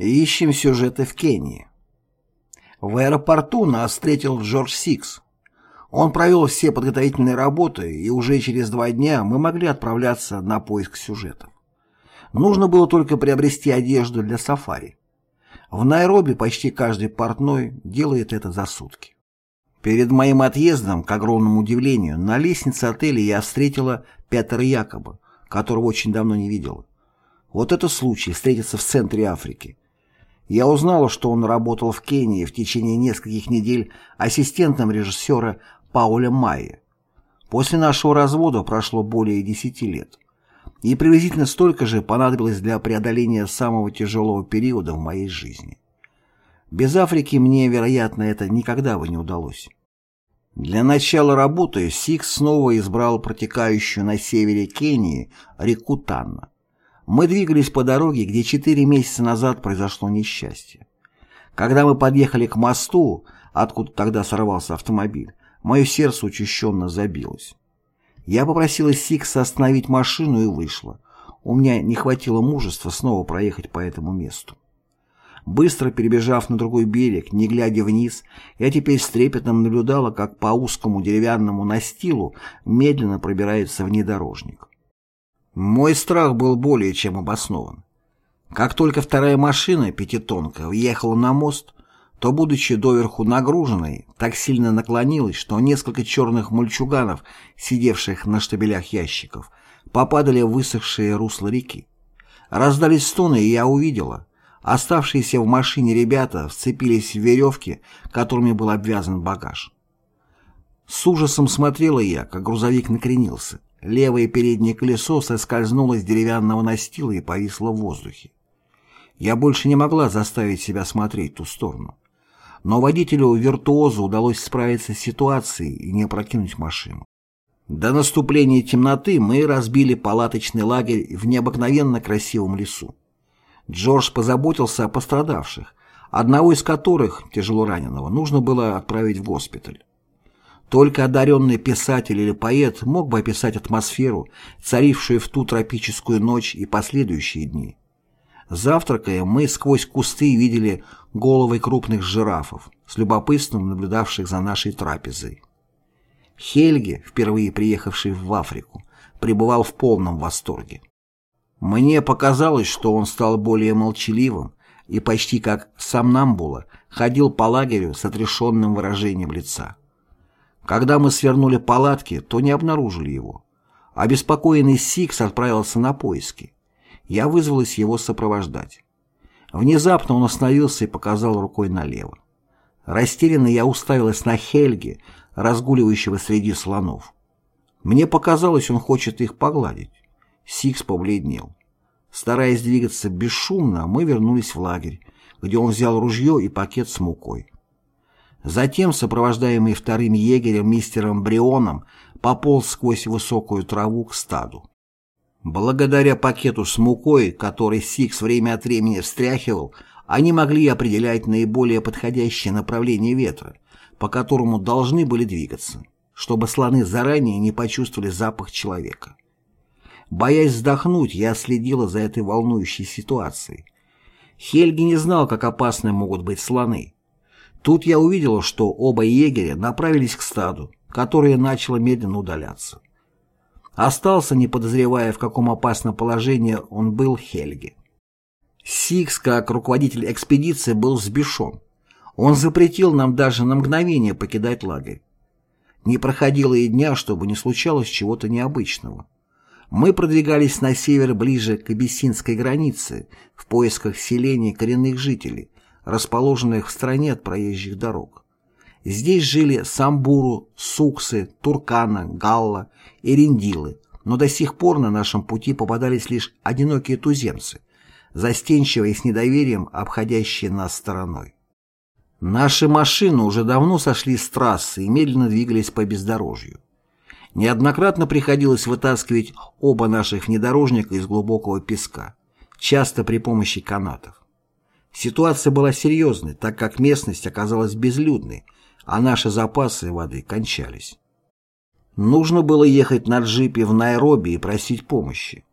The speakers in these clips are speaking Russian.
Ищем сюжеты в Кении. В аэропорту нас встретил Джордж Сикс. Он провел все подготовительные работы, и уже через два дня мы могли отправляться на поиск сюжетов. Нужно было только приобрести одежду для сафари. В Найроби почти каждый портной делает это за сутки. Перед моим отъездом, к огромному удивлению, на лестнице отеля я встретила Петера Якоба, которого очень давно не видела. Вот это случай встретиться в центре Африки. Я узнала, что он работал в Кении в течение нескольких недель ассистентом режиссера Пауля Майя. После нашего развода прошло более десяти лет. И приблизительно столько же понадобилось для преодоления самого тяжелого периода в моей жизни. Без Африки мне, вероятно, это никогда бы не удалось. Для начала работы Сикс снова избрал протекающую на севере Кении реку Тана. Мы двигались по дороге, где четыре месяца назад произошло несчастье. Когда мы подъехали к мосту, откуда тогда сорвался автомобиль, мое сердце учащенно забилось. Я попросила Сикса остановить машину и вышла. У меня не хватило мужества снова проехать по этому месту. Быстро перебежав на другой берег, не глядя вниз, я теперь с трепетом наблюдала, как по узкому деревянному настилу медленно пробирается внедорожник. Мой страх был более чем обоснован. Как только вторая машина, пятитонка, въехала на мост, то, будучи доверху нагруженной, так сильно наклонилась, что несколько черных мальчуганов, сидевших на штабелях ящиков, попадали в высохшие русла реки. Раздались стоны, и я увидела, Оставшиеся в машине ребята вцепились в веревки, которыми был обвязан багаж. С ужасом смотрела я, как грузовик накренился. Левое переднее колесо соскользнуло с деревянного настила и повисло в воздухе. Я больше не могла заставить себя смотреть ту сторону. Но водителю-виртуозу удалось справиться с ситуацией и не опрокинуть машину. До наступления темноты мы разбили палаточный лагерь в необыкновенно красивом лесу. Джордж позаботился о пострадавших, одного из которых, тяжело раненого, нужно было отправить в госпиталь. Только одаренный писатель или поэт мог бы описать атмосферу, царившую в ту тропическую ночь и последующие дни. Завтракая, мы сквозь кусты видели головы крупных жирафов, с любопытством наблюдавших за нашей трапезой. Хельги, впервые приехавший в Африку, пребывал в полном восторге. Мне показалось, что он стал более молчаливым и почти как сам Намбула ходил по лагерю с отрешенным выражением лица. Когда мы свернули палатки, то не обнаружили его. Обеспокоенный Сикс отправился на поиски. Я вызвалась его сопровождать. Внезапно он остановился и показал рукой налево. Растерянно я уставилась на Хельги, разгуливающего среди слонов. Мне показалось, он хочет их погладить. Сикс побледнел. Стараясь двигаться бесшумно, мы вернулись в лагерь, где он взял ружье и пакет с мукой. Затем, сопровождаемый вторым егерем мистером Брионом, пополз сквозь высокую траву к стаду. Благодаря пакету с мукой, который Сикс время от времени встряхивал, они могли определять наиболее подходящее направление ветра, по которому должны были двигаться, чтобы слоны заранее не почувствовали запах человека. Боясь вздохнуть, я следила за этой волнующей ситуацией. Хельги не знал, как опасны могут быть слоны. Тут я увидела, что оба егеря направились к стаду, которое начало медленно удаляться. Остался, не подозревая, в каком опасном положении он был Хельги. Сикс, как руководитель экспедиции, был взбешен. Он запретил нам даже на мгновение покидать лагерь. Не проходило и дня, чтобы не случалось чего-то необычного. Мы продвигались на север ближе к абиссинской границе в поисках селений коренных жителей, расположенных в стране от проезжих дорог. Здесь жили самбуру, суксы, туркана, галла и риндилы, но до сих пор на нашем пути попадались лишь одинокие туземцы, застенчивые с недоверием обходящие нас стороной. Наши машины уже давно сошли с трассы и медленно двигались по бездорожью. Неоднократно приходилось вытаскивать оба наших внедорожника из глубокого песка, часто при помощи канатов. Ситуация была серьезной, так как местность оказалась безлюдной, а наши запасы воды кончались. Нужно было ехать на джипе в Найроби и просить помощи.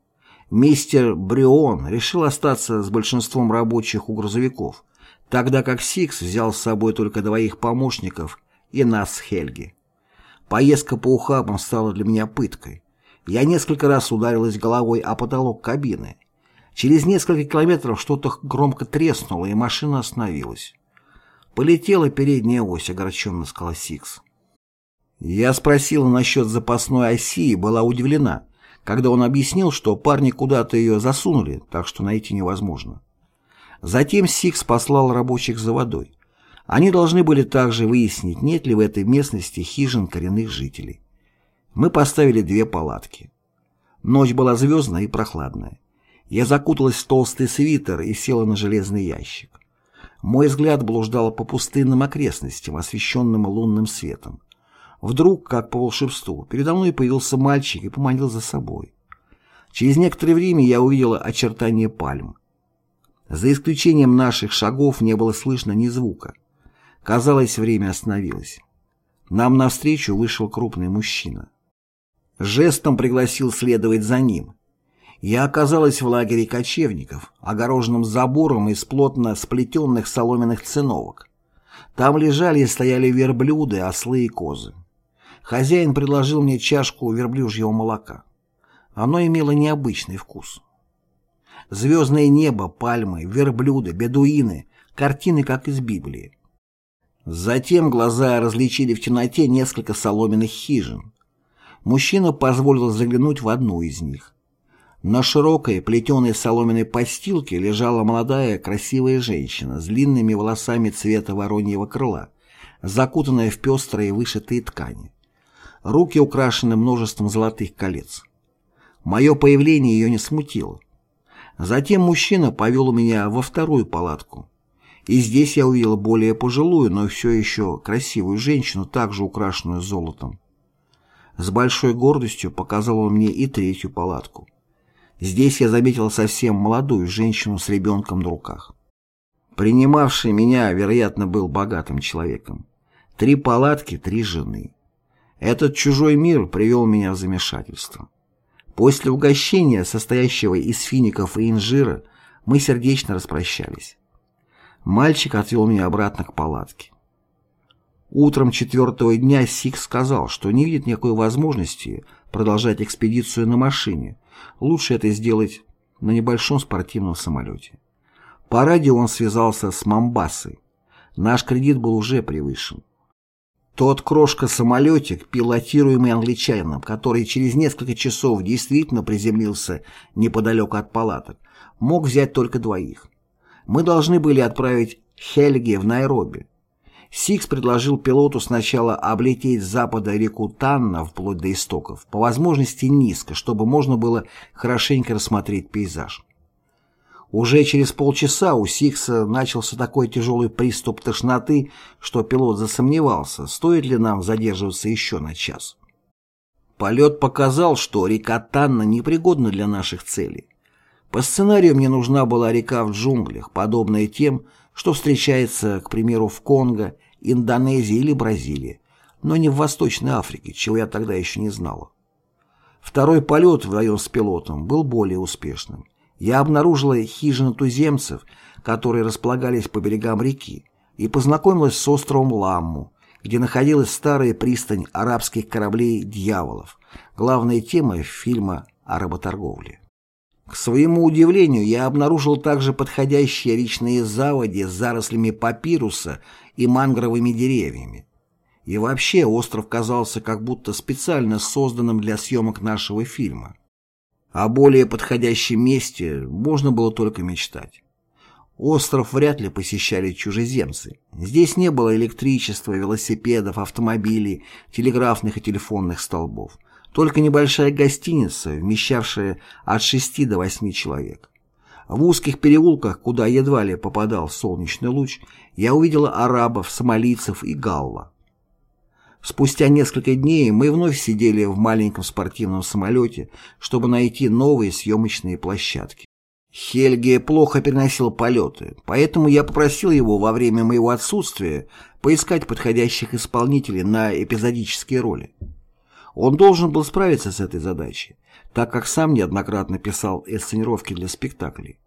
Мистер Брион решил остаться с большинством рабочих у грузовиков, тогда как Сикс взял с собой только двоих помощников и нас с Хельге. Поездка по ухабам стала для меня пыткой. Я несколько раз ударилась головой о потолок кабины. Через несколько километров что-то громко треснуло, и машина остановилась. «Полетела передняя ось», — огорченно сказал Сикс. Я спросила насчет запасной оси и была удивлена, когда он объяснил, что парни куда-то ее засунули, так что найти невозможно. Затем Сикс послал рабочих за водой. Они должны были также выяснить, нет ли в этой местности хижин коренных жителей. Мы поставили две палатки. Ночь была звездная и прохладная. Я закуталась в толстый свитер и села на железный ящик. Мой взгляд блуждал по пустынным окрестностям, освещенным лунным светом. Вдруг, как по волшебству, передо мной появился мальчик и поманил за собой. Через некоторое время я увидела очертания пальм. За исключением наших шагов не было слышно ни звука. Казалось, время остановилось. Нам навстречу вышел крупный мужчина. Жестом пригласил следовать за ним. Я оказалась в лагере кочевников, огороженном забором из плотно сплетенных соломенных циновок. Там лежали и стояли верблюды, ослы и козы. Хозяин предложил мне чашку верблюжьего молока. Оно имело необычный вкус. Звездное небо, пальмы, верблюды, бедуины, картины, как из Библии. Затем глаза различили в темноте несколько соломенных хижин. Мужчина позволил заглянуть в одну из них. На широкой плетеной соломенной постилке лежала молодая красивая женщина с длинными волосами цвета вороньего крыла, закутанная в пестрые вышитые ткани. Руки украшены множеством золотых колец. Мое появление ее не смутило. Затем мужчина повел меня во вторую палатку. И здесь я увидел более пожилую, но все еще красивую женщину, также украшенную золотом. С большой гордостью показал он мне и третью палатку. Здесь я заметил совсем молодую женщину с ребенком на руках. Принимавший меня, вероятно, был богатым человеком. Три палатки, три жены. Этот чужой мир привел меня в замешательство. После угощения, состоящего из фиников и инжира, мы сердечно распрощались. Мальчик отвел меня обратно к палатке. Утром четвертого дня Сик сказал, что не видит никакой возможности продолжать экспедицию на машине. Лучше это сделать на небольшом спортивном самолете. По радио он связался с Мамбасой. Наш кредит был уже превышен. Тот крошка-самолетик, пилотируемый англичанином, который через несколько часов действительно приземлился неподалеку от палаток, мог взять только двоих мы должны были отправить Хельги в Найроби. Сикс предложил пилоту сначала облететь с запада реку Танна вплоть до истоков, по возможности низко, чтобы можно было хорошенько рассмотреть пейзаж. Уже через полчаса у Сикса начался такой тяжелый приступ тошноты, что пилот засомневался, стоит ли нам задерживаться еще на час. Полет показал, что река Танна непригодна для наших целей. По сценарию мне нужна была река в джунглях, подобная тем, что встречается, к примеру, в Конго, Индонезии или Бразилии, но не в Восточной Африке, чего я тогда еще не знала. Второй полет вдвоем с пилотом был более успешным. Я обнаружила хижины туземцев, которые располагались по берегам реки, и познакомилась с островом Ламму, где находилась старая пристань арабских кораблей «Дьяволов», главная тема фильма о работорговле. К своему удивлению, я обнаружил также подходящие речные заводи с зарослями папируса и мангровыми деревьями. И вообще остров казался как будто специально созданным для съемок нашего фильма. О более подходящем месте можно было только мечтать. Остров вряд ли посещали чужеземцы. Здесь не было электричества, велосипедов, автомобилей, телеграфных и телефонных столбов. Только небольшая гостиница, вмещавшая от шести до восьми человек. В узких переулках, куда едва ли попадал солнечный луч, я увидела арабов, сомалийцев и галла. Спустя несколько дней мы вновь сидели в маленьком спортивном самолете, чтобы найти новые съемочные площадки. Хельге плохо переносил полеты, поэтому я попросил его во время моего отсутствия поискать подходящих исполнителей на эпизодические роли. Он должен был справиться с этой задачей, так как сам неоднократно писал инсценировки для спектаклей.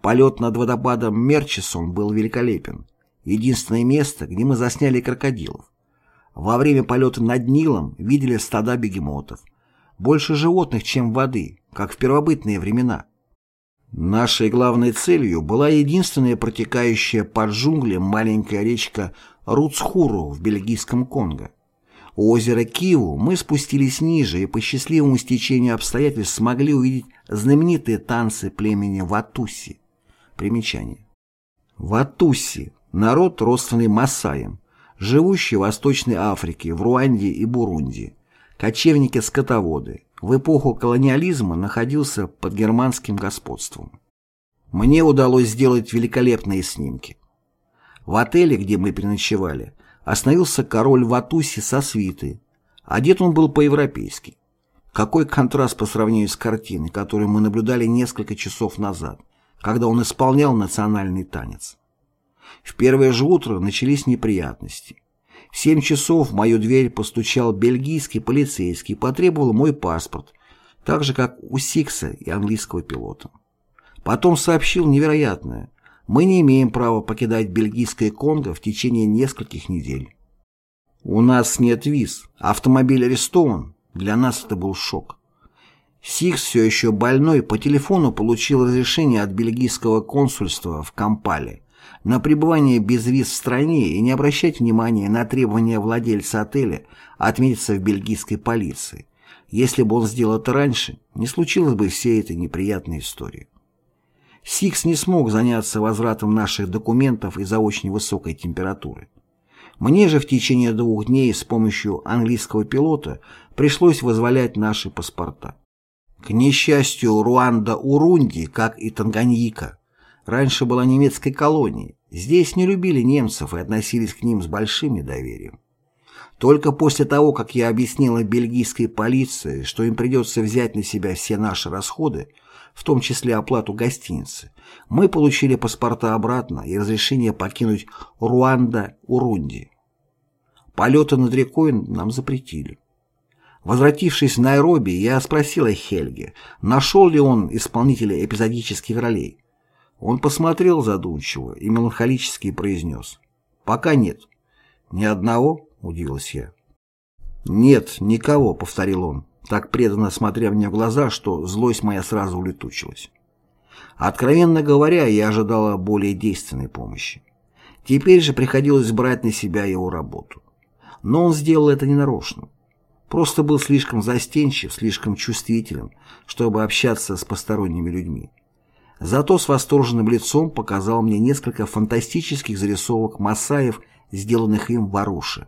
Полет над водопадом Мерчисон был великолепен. Единственное место, где мы засняли крокодилов. Во время полета над Нилом видели стада бегемотов. Больше животных, чем воды, как в первобытные времена. Нашей главной целью была единственная протекающая под джунглем маленькая речка Руцхуру в бельгийском Конго. У озера Киву мы спустились ниже и по счастливому стечению обстоятельств смогли увидеть знаменитые танцы племени Ватуси. Примечание. Ватуси – народ, родственный Масаям, живущий в Восточной Африке, в Руанде и Бурунди. Кочевники-скотоводы, в эпоху колониализма находился под германским господством. Мне удалось сделать великолепные снимки. В отеле, где мы переночевали, остановился король Ватуси со свитой. Одет он был по-европейски. Какой контраст по сравнению с картиной, которую мы наблюдали несколько часов назад, когда он исполнял национальный танец. В первое же утро начались неприятности. В семь часов в мою дверь постучал бельгийский полицейский и потребовал мой паспорт, так же, как у Сикса и английского пилота. Потом сообщил невероятное. Мы не имеем права покидать бельгийское Конго в течение нескольких недель. У нас нет виз, автомобиль арестован. Для нас это был шок. Сикс, все еще больной, по телефону получил разрешение от бельгийского консульства в Кампале на пребывание без виз в стране и не обращать внимания на требования владельца отеля отметиться в бельгийской полиции. Если бы он сделал это раньше, не случилось бы всей этой неприятной истории. Сикс не смог заняться возвратом наших документов из-за очень высокой температуры. Мне же в течение двух дней с помощью английского пилота пришлось вызволять наши паспорта. К несчастью, Руанда-Урунди, как и Танганьика, раньше была немецкой колонией. Здесь не любили немцев и относились к ним с большим недоверием. Только после того, как я объяснила бельгийской полиции, что им придется взять на себя все наши расходы, в том числе оплату гостиницы, мы получили паспорта обратно и разрешение покинуть Руанда-Урунди. Полеты над рекой нам запретили. Возвратившись в Найроби, я спросила Хельге, нашел ли он исполнителя эпизодических ролей. Он посмотрел задумчиво и меланхолически произнес. «Пока нет». «Ни одного?» – удивилась я. «Нет, никого», – повторил он, так преданно смотря мне в глаза, что злость моя сразу улетучилась. Откровенно говоря, я ожидала более действенной помощи. Теперь же приходилось брать на себя его работу. Но он сделал это ненарочно. Просто был слишком застенчив, слишком чувствителен, чтобы общаться с посторонними людьми. Зато с восторженным лицом показал мне несколько фантастических зарисовок Масаев, сделанных им в Аруше.